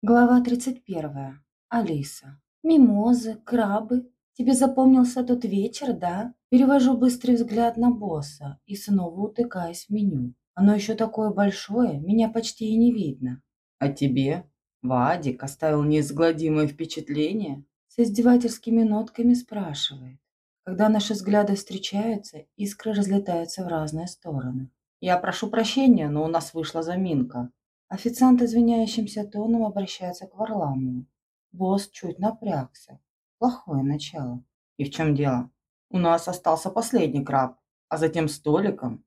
Глава 31. Алиса. Мимозы, крабы. Тебе запомнился тот вечер, да? Перевожу быстрый взгляд на босса и снова утыкаюсь в меню. Оно еще такое большое, меня почти и не видно. А тебе? Вадик оставил неизгладимое впечатление? С издевательскими нотками спрашивает. Когда наши взгляды встречаются, искры разлетаются в разные стороны. Я прошу прощения, но у нас вышла заминка. Официант извиняющимся тоном обращается к Варламову. Босс чуть напрягся. Плохое начало. И в чем дело? У нас остался последний краб, а затем столиком.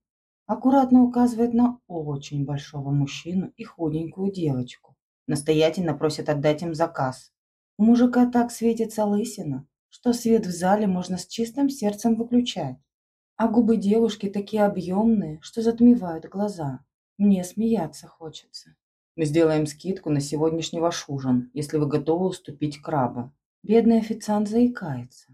Аккуратно указывает на очень большого мужчину и худенькую девочку. Настоятельно просит отдать им заказ. У мужика так светится лысина, что свет в зале можно с чистым сердцем выключать. А губы девушки такие объемные, что затмевают глаза. Мне смеяться хочется. Мы сделаем скидку на сегодняшний ваш ужин, если вы готовы уступить краба. Бедный официант заикается.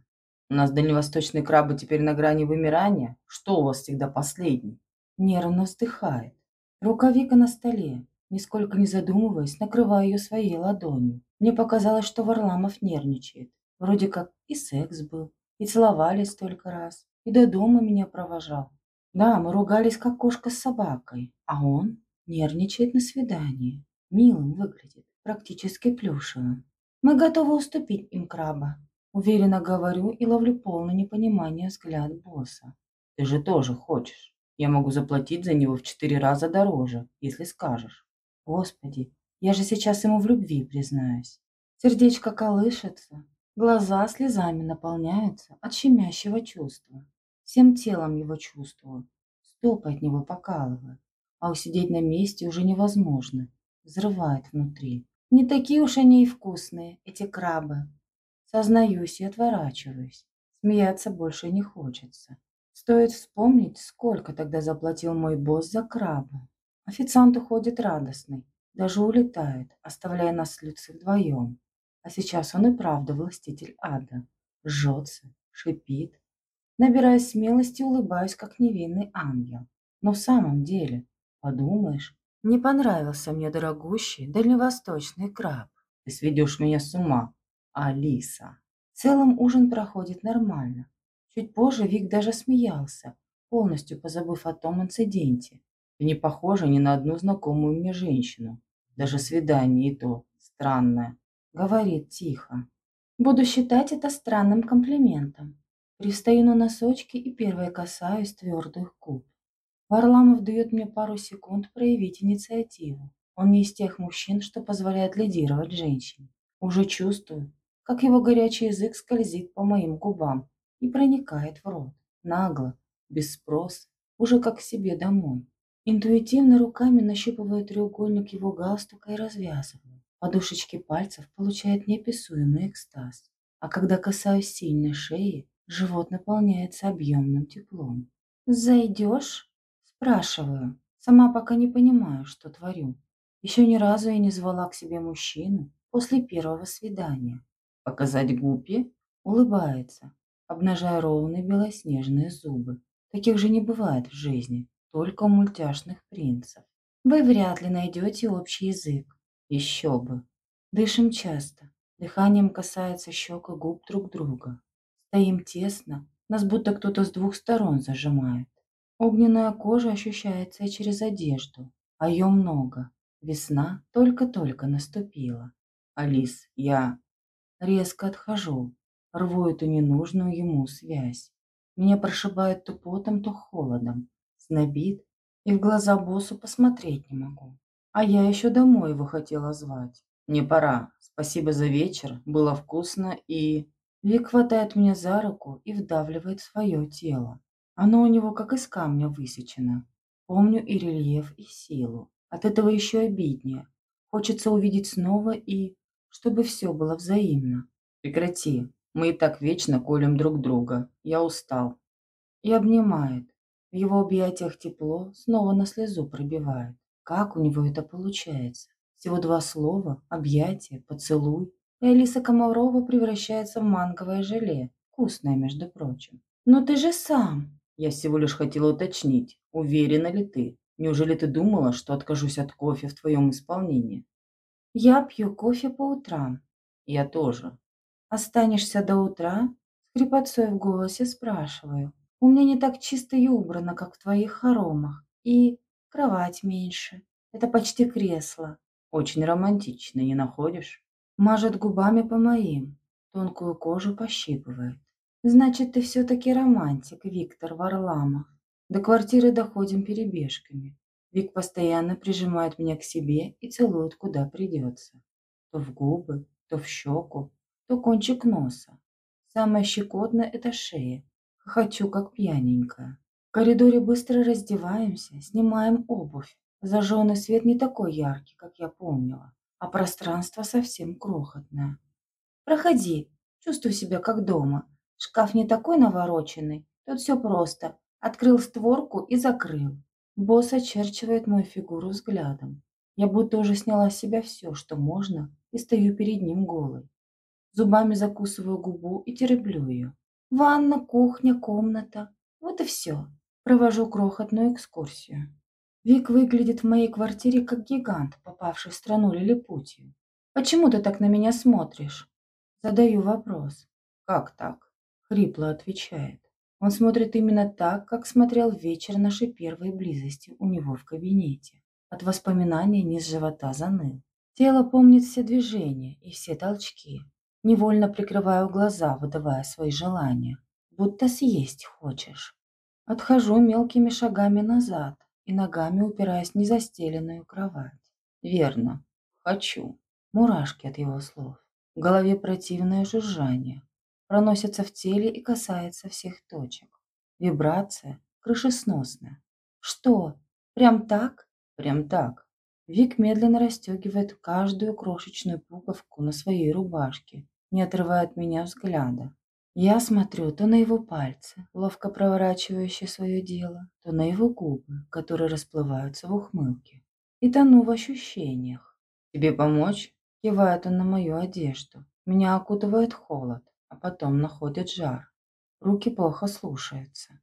У нас дальневосточные крабы теперь на грани вымирания. Что у вас всегда последний? Нервно вздыхает. Рукавика на столе. Нисколько не задумываясь, накрываю ее своей ладонью. Мне показалось, что Варламов нервничает. Вроде как и секс был, и целовались столько раз, и до дома меня провожал. Да, мы ругались, как кошка с собакой, а он нервничает на свидании. Милым выглядит, практически плюшевым. Мы готовы уступить им краба. Уверенно говорю и ловлю полное непонимание взгляд босса. Ты же тоже хочешь. Я могу заплатить за него в четыре раза дороже, если скажешь. Господи, я же сейчас ему в любви признаюсь. Сердечко колышется, глаза слезами наполняются от щемящего чувства. Всем телом его чувствую. Стопы от него покалывает. А усидеть на месте уже невозможно. Взрывает внутри. Не такие уж они и вкусные, эти крабы. Сознаюсь и отворачиваюсь. Смеяться больше не хочется. Стоит вспомнить, сколько тогда заплатил мой босс за краба. Официант уходит радостный. Даже улетает, оставляя нас с Люци вдвоем. А сейчас он и правда властитель ада. Жжется, шипит, Набираясь смелости, улыбаюсь, как невинный ангел. Но в самом деле, подумаешь, не понравился мне дорогущий дальневосточный краб. Ты сведешь меня с ума, Алиса. В целом ужин проходит нормально. Чуть позже Вик даже смеялся, полностью позабыв о том инциденте. Ты не похожа ни на одну знакомую мне женщину. Даже свидание и то странное. Говорит тихо. Буду считать это странным комплиментом. Пристаю на носочки и первой касаюсь твердых губ. Варламов дает мне пару секунд проявить инициативу. Он не из тех мужчин, что позволяет лидировать женщине. Уже чувствую, как его горячий язык скользит по моим губам и проникает в рот. Нагло, без спроса, уже как к себе домой. Интуитивно руками нащупываю треугольник его галстука и развязываю. Подушечки пальцев получают неописуемый экстаз. А когда касаюсь сильной шеи, Живот наполняется объемным теплом. «Зайдешь?» Спрашиваю. Сама пока не понимаю, что творю. Еще ни разу я не звала к себе мужчину после первого свидания. «Показать гупи?» Улыбается, обнажая ровные белоснежные зубы. Таких же не бывает в жизни, только у мультяшных принцев. Вы вряд ли найдете общий язык. Еще бы. Дышим часто. Дыханием касается щек и губ друг друга. Стоим тесно, нас будто кто-то с двух сторон зажимает. Огненная кожа ощущается и через одежду, а ее много. Весна только-только наступила. Алис, я... Резко отхожу, рву эту ненужную ему связь. Меня прошибает то потом, то холодом. Снобит, и в глаза боссу посмотреть не могу. А я еще домой его хотела звать. Мне пора. Спасибо за вечер. Было вкусно и... Вик хватает меня за руку и вдавливает свое тело. Оно у него как из камня высечено. Помню и рельеф, и силу. От этого еще обиднее. Хочется увидеть снова и... чтобы все было взаимно. Прекрати. Мы и так вечно колем друг друга. Я устал. И обнимает. В его объятиях тепло снова на слезу пробивает. Как у него это получается? Всего два слова, объятие, поцелуй, и Алиса Комарова превращается в манговое желе. Вкусное, между прочим. Но ты же сам. Я всего лишь хотела уточнить, уверена ли ты? Неужели ты думала, что откажусь от кофе в твоем исполнении? Я пью кофе по утрам. Я тоже. Останешься до утра? С хрипотцой в голосе спрашиваю. У меня не так чисто и убрано, как в твоих хоромах. И кровать меньше. Это почти кресло. Очень романтично, не находишь? Мажет губами по моим. Тонкую кожу пощипывает. Значит, ты все-таки романтик, Виктор Варламов. До квартиры доходим перебежками. Вик постоянно прижимает меня к себе и целует куда придется. То в губы, то в щеку, то кончик носа. Самое щекотное – это шея. Хочу как пьяненькая. В коридоре быстро раздеваемся, снимаем обувь. Зажженный свет не такой яркий, как я помнила, а пространство совсем крохотное. Проходи, чувствую себя как дома. Шкаф не такой навороченный, тут все просто. Открыл створку и закрыл. Босс очерчивает мою фигуру взглядом. Я будто уже сняла с себя все, что можно, и стою перед ним голой. Зубами закусываю губу и тереблю ее. Ванна, кухня, комната. Вот и все. Провожу крохотную экскурсию. Вик выглядит в моей квартире как гигант, попавший в страну лилипутью. Почему ты так на меня смотришь? Задаю вопрос. Как так? Хрипло отвечает. Он смотрит именно так, как смотрел вечер нашей первой близости у него в кабинете. От воспоминания низ живота заныл. Тело помнит все движения и все толчки. Невольно прикрываю глаза, выдавая свои желания. Будто съесть хочешь. Отхожу мелкими шагами назад и ногами упираясь в незастеленную кровать. Верно. Хочу. Мурашки от его слов. В голове противное жужжание. Проносится в теле и касается всех точек. Вибрация крышесносная. Что? Прям так? Прям так. Вик медленно расстегивает каждую крошечную пуговку на своей рубашке, не отрывая от меня взгляда. Я смотрю то на его пальцы, ловко проворачивающие свое дело, то на его губы, которые расплываются в ухмылке. И тону в ощущениях. Тебе помочь? Кивает он на мою одежду. Меня окутывает холод, а потом находит жар. Руки плохо слушаются.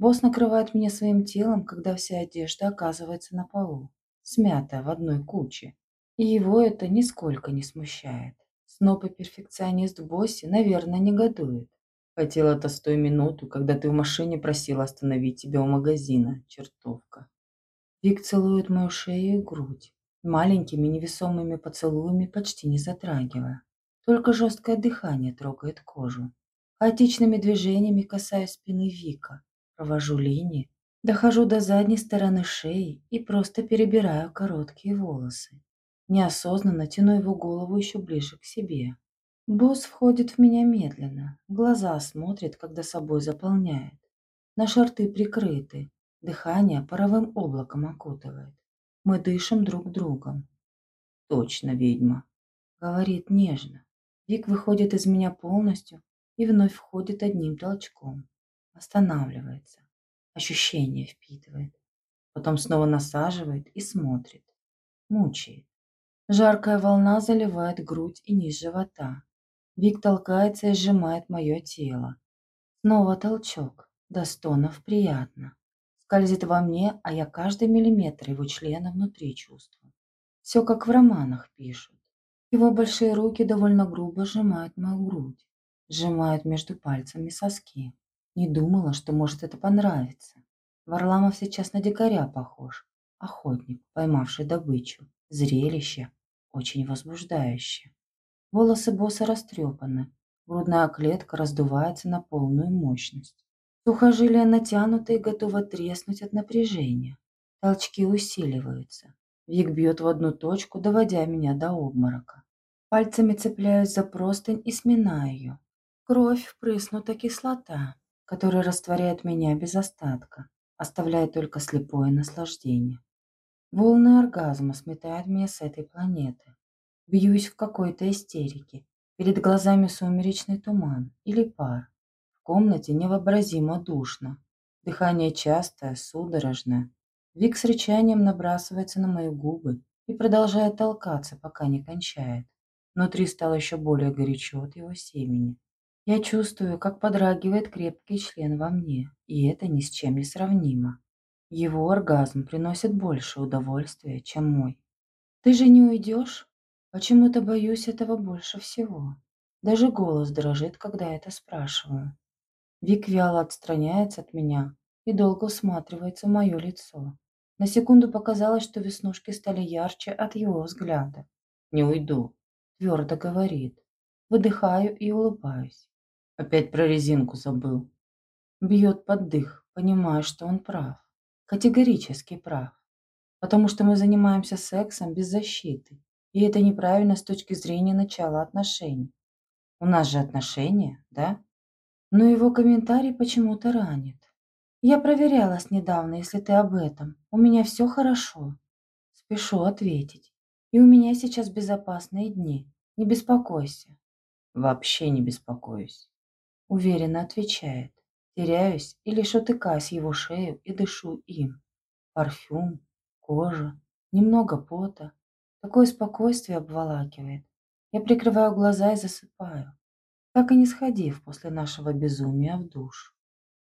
Босс накрывает меня своим телом, когда вся одежда оказывается на полу, смятая в одной куче. И его это нисколько не смущает. Сноб и перфекционист в боссе, наверное, негодует. Хотел это с той минуту, когда ты в машине просила остановить тебя у магазина, чертовка. Вик целует мою шею и грудь, маленькими невесомыми поцелуями почти не затрагивая. Только жесткое дыхание трогает кожу. Хаотичными движениями касаюсь спины Вика, провожу линии, дохожу до задней стороны шеи и просто перебираю короткие волосы. Неосознанно тяну его голову еще ближе к себе. Босс входит в меня медленно, глаза смотрит, когда собой заполняет. Наши рты прикрыты, дыхание паровым облаком окутывает. Мы дышим друг другом. Точно, ведьма. Говорит нежно. Вик выходит из меня полностью и вновь входит одним толчком. Останавливается. Ощущение впитывает. Потом снова насаживает и смотрит. Мучает. Жаркая волна заливает грудь и низ живота. Вик толкается и сжимает мое тело. Снова толчок. До стонов приятно. Скользит во мне, а я каждый миллиметр его члена внутри чувствую. Все как в романах пишут. Его большие руки довольно грубо сжимают мою грудь. Сжимают между пальцами соски. Не думала, что может это понравиться. Варламов сейчас на дикаря похож. Охотник, поймавший добычу. Зрелище очень возбуждающее. Волосы босса растрепаны, грудная клетка раздувается на полную мощность. Сухожилия натянуты и готовы треснуть от напряжения. Толчки усиливаются. Вик бьет в одну точку, доводя меня до обморока. Пальцами цепляюсь за простынь и сминаю ее. Кровь впрыснута кислота, которая растворяет меня без остатка, оставляя только слепое наслаждение. Волны оргазма сметают меня с этой планеты. Бьюсь в какой-то истерике. Перед глазами сумеречный туман или пар. В комнате невообразимо душно. Дыхание частое, судорожное. Вик с рычанием набрасывается на мои губы и продолжает толкаться, пока не кончает. Внутри стало еще более горячо от его семени. Я чувствую, как подрагивает крепкий член во мне, и это ни с чем не сравнимо. Его оргазм приносит больше удовольствия, чем мой. «Ты же не уйдешь?» Почему-то боюсь этого больше всего. Даже голос дрожит, когда это спрашиваю. Вик вяло отстраняется от меня и долго всматривается в мое лицо. На секунду показалось, что веснушки стали ярче от его взгляда. Не уйду. Твердо говорит. Выдыхаю и улыбаюсь. Опять про резинку забыл. Бьет под дых, понимая, что он прав. Категорически прав. Потому что мы занимаемся сексом без защиты. И это неправильно с точки зрения начала отношений. У нас же отношения, да? Но его комментарий почему-то ранит. Я проверялась недавно, если ты об этом. У меня все хорошо. Спешу ответить. И у меня сейчас безопасные дни. Не беспокойся. Вообще не беспокоюсь. Уверенно отвечает. Теряюсь и лишь утыкаюсь его шею и дышу им. Парфюм, кожа, немного пота. Такое спокойствие обволакивает. Я прикрываю глаза и засыпаю, так и не сходив после нашего безумия в душ.